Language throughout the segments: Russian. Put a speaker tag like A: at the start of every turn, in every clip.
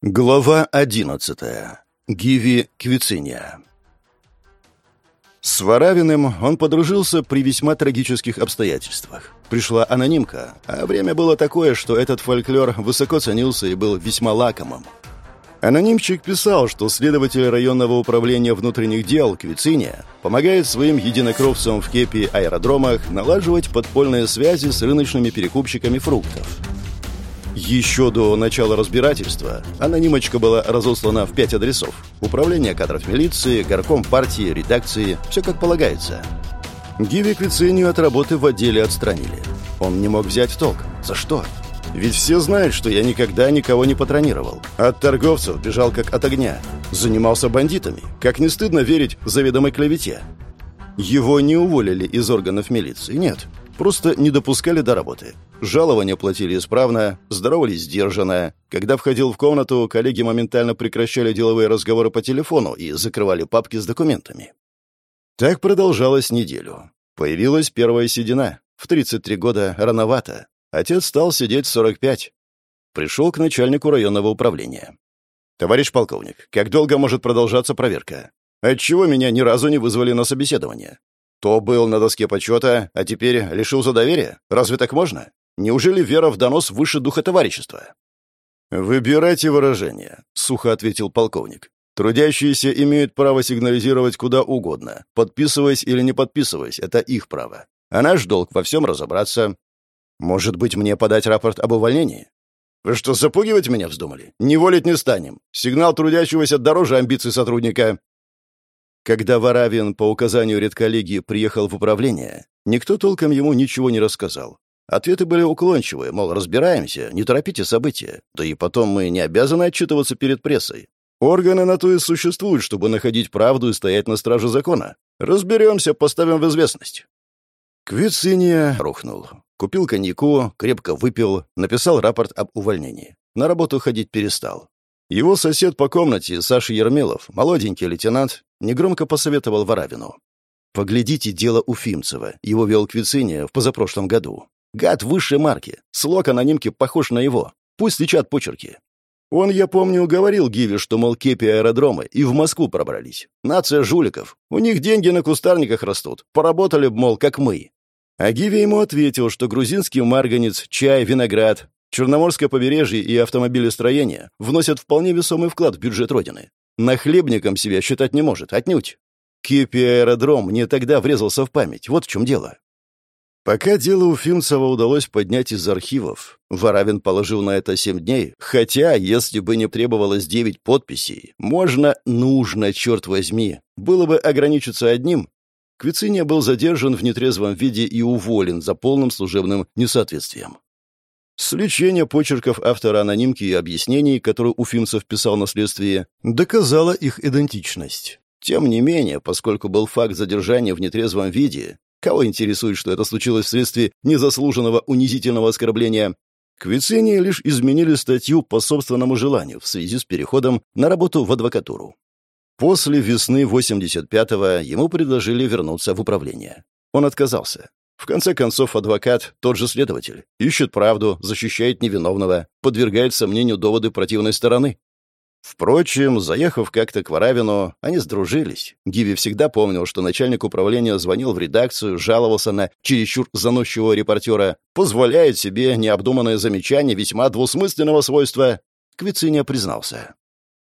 A: Глава одиннадцатая. Гиви Квициния. С Варавиным он подружился при весьма трагических обстоятельствах. Пришла анонимка, а время было такое, что этот фольклор высоко ценился и был весьма лакомым. Анонимчик писал, что следователь районного управления внутренних дел Квициния помогает своим единокровцам в Кепи аэродромах налаживать подпольные связи с рыночными перекупщиками фруктов. Еще до начала разбирательства анонимочка была разослана в пять адресов. Управление кадров милиции, горком партии, редакции. Все как полагается. Гиви Квицинию от работы в отделе отстранили. Он не мог взять в толк. За что? Ведь все знают, что я никогда никого не патронировал. От торговцев бежал как от огня. Занимался бандитами. Как не стыдно верить заведомой клевете. Его не уволили из органов милиции, нет. Просто не допускали до работы. Жалования платили исправно, здоровались сдержанно. Когда входил в комнату, коллеги моментально прекращали деловые разговоры по телефону и закрывали папки с документами. Так продолжалось неделю. Появилась первая седина. В 33 года рановато. Отец стал сидеть в 45. Пришел к начальнику районного управления. «Товарищ полковник, как долго может продолжаться проверка? Отчего меня ни разу не вызвали на собеседование? То был на доске почета, а теперь лишился доверия? Разве так можно? Неужели вера в донос выше духа товарищества? «Выбирайте выражение», — сухо ответил полковник. «Трудящиеся имеют право сигнализировать куда угодно. Подписываясь или не подписываясь, это их право. А наш долг во всем разобраться. Может быть, мне подать рапорт об увольнении? Вы что, запугивать меня вздумали? Не волить не станем. Сигнал трудящегося дороже амбиций сотрудника. Когда Варавин по указанию редколлегии приехал в управление, никто толком ему ничего не рассказал. Ответы были уклончивые, мол, разбираемся, не торопите события. Да и потом мы не обязаны отчитываться перед прессой. Органы на то и существуют, чтобы находить правду и стоять на страже закона. Разберемся, поставим в известность. Квициния рухнул. Купил коньяку, крепко выпил, написал рапорт об увольнении. На работу ходить перестал. Его сосед по комнате, Саша Ермилов, молоденький лейтенант, негромко посоветовал Воравину. «Поглядите дело Уфимцева. Его вел Квициния в позапрошлом году. Гад высшей марки. Слог анонимки похож на его. Пусть лечат почерки. Он, я помню, говорил Гиве, что, мол, кепи аэродромы и в Москву пробрались. Нация жуликов. У них деньги на кустарниках растут. Поработали б, мол, как мы. А Гиви ему ответил, что грузинский марганец, чай, виноград, Черноморское побережье и автомобилестроение вносят вполне весомый вклад в бюджет Родины. Нахлебником себя считать не может, отнюдь. Кипи аэродром мне тогда врезался в память, вот в чем дело. Пока дело у Финцева удалось поднять из архивов, Воравин положил на это семь дней, хотя, если бы не требовалось девять подписей, можно, нужно, черт возьми, было бы ограничиться одним. Квициния был задержан в нетрезвом виде и уволен за полным служебным несоответствием. Сличение почерков автора анонимки и объяснений, которые Уфимцев писал на следствии, доказало их идентичность. Тем не менее, поскольку был факт задержания в нетрезвом виде, Кого интересует, что это случилось вследствие незаслуженного унизительного оскорбления? Квицинии лишь изменили статью по собственному желанию в связи с переходом на работу в адвокатуру. После весны 85-го ему предложили вернуться в управление. Он отказался. В конце концов, адвокат, тот же следователь, ищет правду, защищает невиновного, подвергает сомнению доводы противной стороны. Впрочем, заехав как-то к Варавину, они сдружились. Гиви всегда помнил, что начальник управления звонил в редакцию, жаловался на чересчур заносчивого репортера, позволяет себе необдуманное замечание весьма двусмысленного свойства. Квициния признался.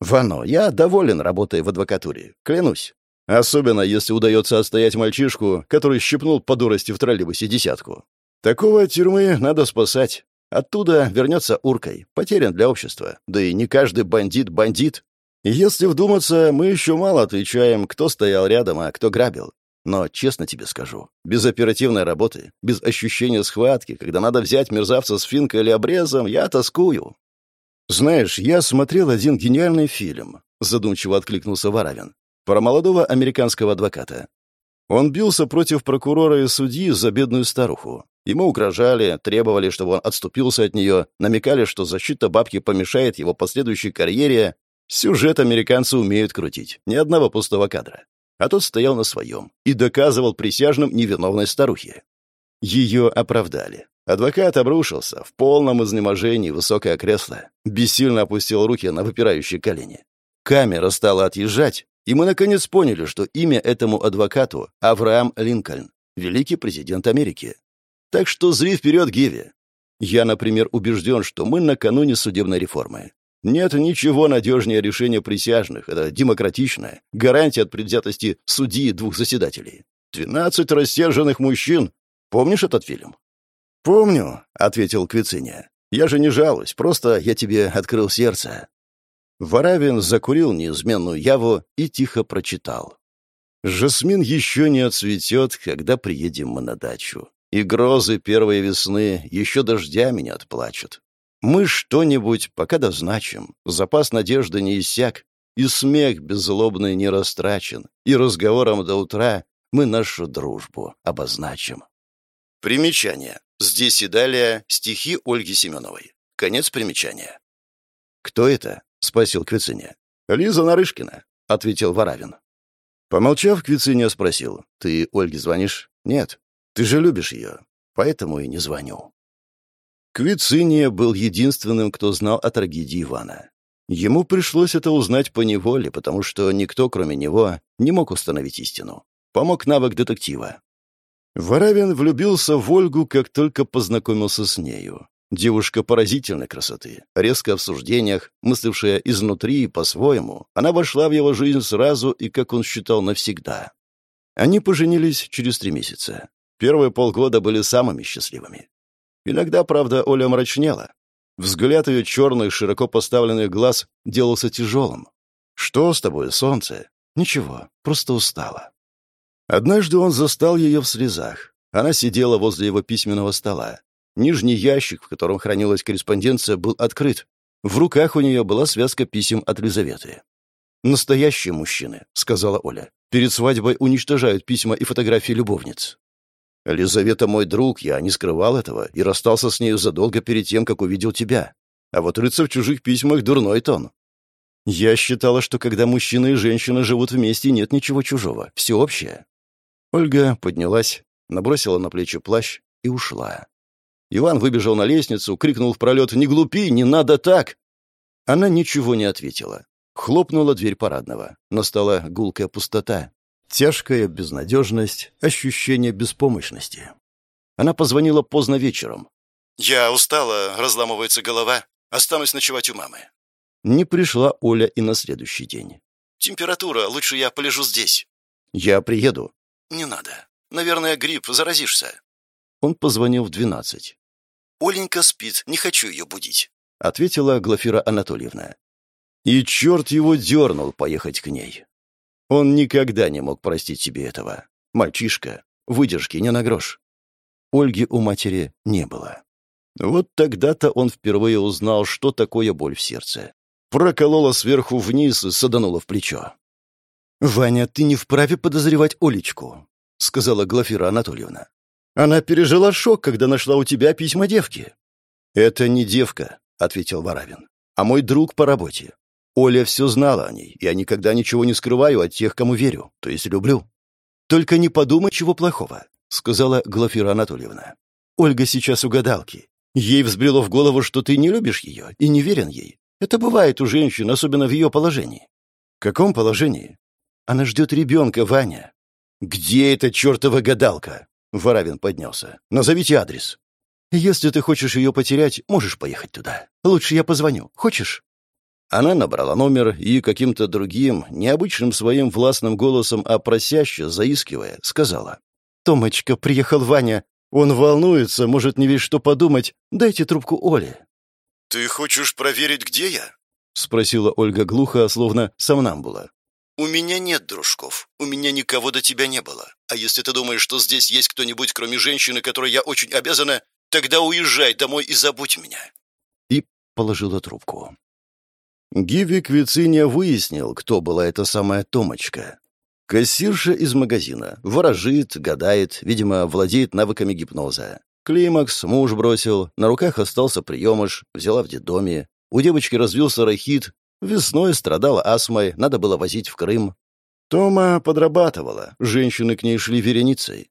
A: «Вано, я доволен работой в адвокатуре, клянусь. Особенно, если удается отстоять мальчишку, который щипнул по дурости в троллейбусе десятку. Такого от тюрьмы надо спасать. Оттуда вернется уркой, потерян для общества. Да и не каждый бандит — бандит. Если вдуматься, мы еще мало отличаем, кто стоял рядом, а кто грабил. Но, честно тебе скажу, без оперативной работы, без ощущения схватки, когда надо взять мерзавца с финкой или обрезом, я тоскую. Знаешь, я смотрел один гениальный фильм, задумчиво откликнулся Варавин, про молодого американского адвоката. Он бился против прокурора и судьи за бедную старуху. Ему угрожали, требовали, чтобы он отступился от нее, намекали, что защита бабки помешает его последующей карьере. Сюжет американцы умеют крутить, ни одного пустого кадра. А тот стоял на своем и доказывал присяжным невиновной старухе. Ее оправдали. Адвокат обрушился, в полном изнеможении высокое кресло, бессильно опустил руки на выпирающие колени. Камера стала отъезжать, и мы наконец поняли, что имя этому адвокату — Авраам Линкольн, великий президент Америки. Так что зри вперед, Гиви. Я, например, убежден, что мы накануне судебной реформы. Нет ничего надежнее решения присяжных. Это демократичная, гарантия от предвзятости судьи двух заседателей. Двенадцать рассерженных мужчин. Помнишь этот фильм? «Помню», — ответил Квициния. «Я же не жалуюсь, просто я тебе открыл сердце». Воравин закурил неизменную яву и тихо прочитал. «Жасмин еще не отцветет, когда приедем мы на дачу. И грозы первой весны еще дождями не отплачут. Мы что-нибудь пока дозначим, запас надежды не иссяк, и смех беззлобный не растрачен, и разговором до утра мы нашу дружбу обозначим». Примечание. Здесь и далее стихи Ольги Семеновой. Конец примечания. «Кто это?» — спросил Квициня. «Лиза Нарышкина», — ответил Воравин. Помолчав, Квициня спросил. «Ты Ольге звонишь?» «Нет. Ты же любишь ее. Поэтому и не звоню». Квициния был единственным, кто знал о трагедии Ивана. Ему пришлось это узнать по неволе, потому что никто, кроме него, не мог установить истину. Помог навык детектива. Воравин влюбился в Ольгу, как только познакомился с нею. Девушка поразительной красоты, резко в суждениях, мыслившая изнутри и по-своему, она вошла в его жизнь сразу и, как он считал, навсегда. Они поженились через три месяца. Первые полгода были самыми счастливыми. Иногда, правда, Оля мрачнела. Взгляд ее черных, широко поставленных глаз делался тяжелым. «Что с тобой, солнце?» «Ничего, просто устала». Однажды он застал ее в слезах. Она сидела возле его письменного стола. Нижний ящик, в котором хранилась корреспонденция, был открыт. В руках у нее была связка писем от Лизаветы. «Настоящие мужчины», — сказала Оля. «Перед свадьбой уничтожают письма и фотографии любовниц». «Лизавета мой друг, я не скрывал этого и расстался с нею задолго перед тем, как увидел тебя. А вот рыться в чужих письмах — дурной тон». «Я считала, что когда мужчина и женщина живут вместе, нет ничего чужого. Все общее. Ольга поднялась, набросила на плечи плащ и ушла. Иван выбежал на лестницу, крикнул в пролет «Не глупи, не надо так!» Она ничего не ответила. Хлопнула дверь парадного. Настала гулкая пустота. Тяжкая безнадежность, ощущение беспомощности. Она позвонила поздно вечером. «Я устала, разламывается голова. Останусь ночевать у мамы». Не пришла Оля и на следующий день. «Температура, лучше я полежу здесь». «Я приеду. «Не надо. Наверное, грипп, заразишься». Он позвонил в двенадцать. «Оленька спит, не хочу ее будить», — ответила Глафира Анатольевна. И черт его дернул поехать к ней. Он никогда не мог простить себе этого. Мальчишка, выдержки не на грош. Ольги у матери не было. Вот тогда-то он впервые узнал, что такое боль в сердце. Проколола сверху вниз и саданула в плечо. «Ваня, ты не вправе подозревать Олечку», — сказала Глафира Анатольевна. «Она пережила шок, когда нашла у тебя письма девки». «Это не девка», — ответил Воравин, — «а мой друг по работе. Оля все знала о ней. Я никогда ничего не скрываю от тех, кому верю, то есть люблю». «Только не подумай, чего плохого», — сказала Глафира Анатольевна. «Ольга сейчас у гадалки. Ей взбрело в голову, что ты не любишь ее и не верен ей. Это бывает у женщин, особенно в ее положении». «В каком положении?» Она ждет ребенка, Ваня». «Где эта чертова гадалка?» Воравин поднялся. «Назовите адрес». «Если ты хочешь ее потерять, можешь поехать туда. Лучше я позвоню. Хочешь?» Она набрала номер и каким-то другим, необычным своим властным голосом, а просяще, заискивая, сказала. «Томочка, приехал Ваня. Он волнуется, может не весь что подумать. Дайте трубку Оле». «Ты хочешь проверить, где я?» — спросила Ольга глухо, словно сомнамбула. «У меня нет дружков. У меня никого до тебя не было. А если ты думаешь, что здесь есть кто-нибудь, кроме женщины, которой я очень обязана, тогда уезжай домой и забудь меня». И положила трубку. Гиви Квициния выяснил, кто была эта самая Томочка. Кассирша из магазина. Ворожит, гадает, видимо, владеет навыками гипноза. Климакс муж бросил, на руках остался приемыш, взяла в детдоме. У девочки развился рахит, Весной страдала астмой, надо было возить в Крым. Тома подрабатывала, женщины к ней шли вереницей.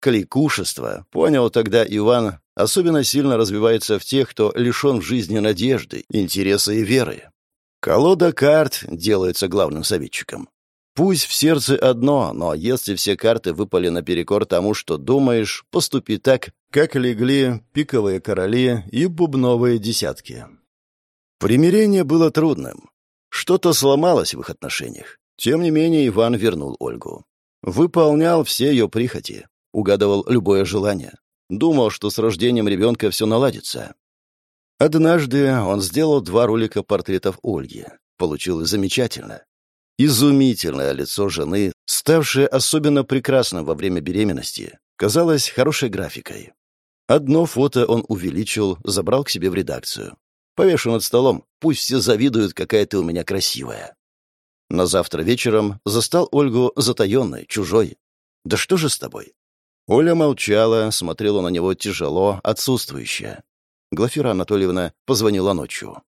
A: Кликушество, понял тогда Иван, особенно сильно развивается в тех, кто лишен в жизни надежды, интереса и веры. Колода карт делается главным советчиком. Пусть в сердце одно, но если все карты выпали наперекор тому, что думаешь, поступи так, как легли пиковые короли и бубновые десятки. Примирение было трудным. Что-то сломалось в их отношениях. Тем не менее, Иван вернул Ольгу. Выполнял все ее прихоти, угадывал любое желание. Думал, что с рождением ребенка все наладится. Однажды он сделал два ролика портретов Ольги. Получилось замечательно. Изумительное лицо жены, ставшее особенно прекрасным во время беременности, казалось хорошей графикой. Одно фото он увеличил, забрал к себе в редакцию. Повешу над столом, пусть все завидуют, какая ты у меня красивая. На завтра вечером застал Ольгу затаенной, чужой. «Да что же с тобой?» Оля молчала, смотрела на него тяжело, отсутствующая. Глафира Анатольевна позвонила ночью.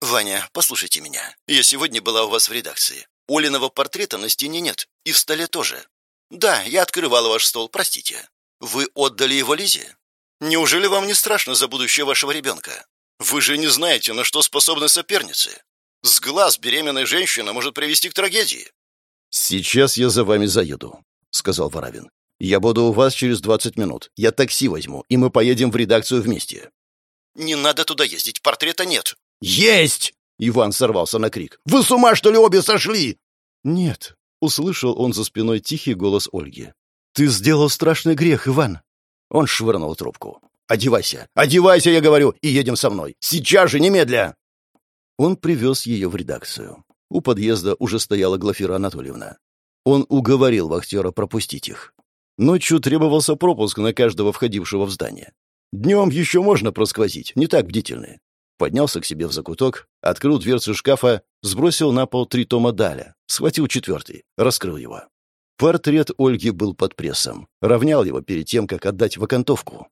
B: «Ваня, послушайте меня. Я сегодня была у вас в редакции. Олиного портрета на стене нет. И в столе тоже. Да, я открывала ваш стол, простите. Вы отдали его Лизе? Неужели вам не страшно за будущее вашего ребенка? Вы же не знаете, на что способны соперницы. С глаз беременной женщины может привести к трагедии.
A: «Сейчас я за вами заеду», — сказал Воровин. «Я буду у вас через двадцать минут. Я такси возьму, и мы поедем в редакцию вместе».
B: «Не надо туда ездить, портрета нет».
A: «Есть!» Иван сорвался на крик. «Вы с ума, что ли, обе сошли?» «Нет», — услышал он за спиной тихий голос Ольги. «Ты сделал страшный грех, Иван». Он швырнул трубку. «Одевайся! Одевайся, я говорю, и едем со мной! Сейчас же, немедля!» Он привез ее в редакцию. У подъезда уже стояла Глафира Анатольевна. Он уговорил вахтера пропустить их. Ночью требовался пропуск на каждого входившего в здание. Днем еще можно просквозить, не так бдительны поднялся к себе в закуток, открыл дверцу шкафа, сбросил на пол три тома Даля, схватил четвертый, раскрыл его. Портрет Ольги был под прессом. Равнял его перед тем, как отдать в окантовку.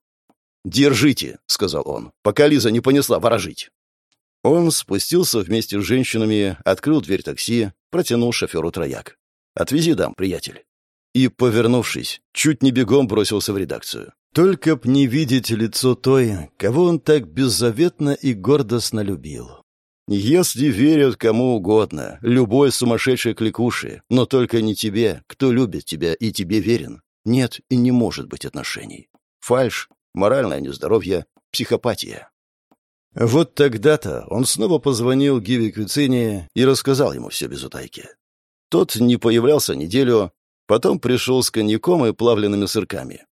A: «Держите», — сказал он, — «пока Лиза не понесла ворожить». Он спустился вместе с женщинами, открыл дверь такси, протянул шоферу трояк. «Отвези дам, приятель». И, повернувшись, чуть не бегом бросился в редакцию. Только б не видеть лицо той, кого он так беззаветно и гордостно любил. Если верят кому угодно, любой сумасшедшей кликуши, но только не тебе, кто любит тебя и тебе верен, нет и не может быть отношений. Фальш, моральное нездоровье, психопатия. Вот тогда-то он снова позвонил Гиви Квицине и рассказал ему все без утайки. Тот не появлялся неделю, потом пришел с коньяком и плавленными сырками.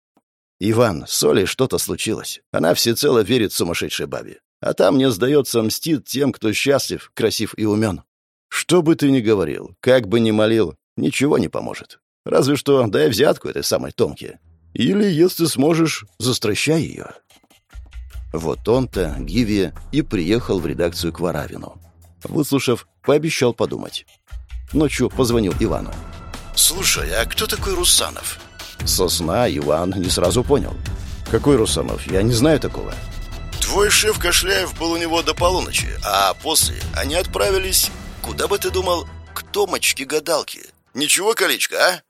A: «Иван, с Олей что-то случилось. Она всецело верит сумасшедшей бабе. А там, мне сдается, мстит тем, кто счастлив, красив и умен. Что бы ты ни говорил, как бы ни молил, ничего не поможет. Разве что дай взятку этой самой Томке. Или, если сможешь, застращай ее». Вот он-то, Гиви, и приехал в редакцию к Варавину. Выслушав, пообещал подумать. Ночью позвонил Ивану.
B: «Слушай, а кто такой Русанов?»
A: Сосна Иван не сразу понял. «Какой Русанов? Я не знаю такого».
B: «Твой шеф Кошляев был у него до полуночи, а после они отправились, куда бы ты думал, к Томочке-гадалке. Ничего, колечко, а?»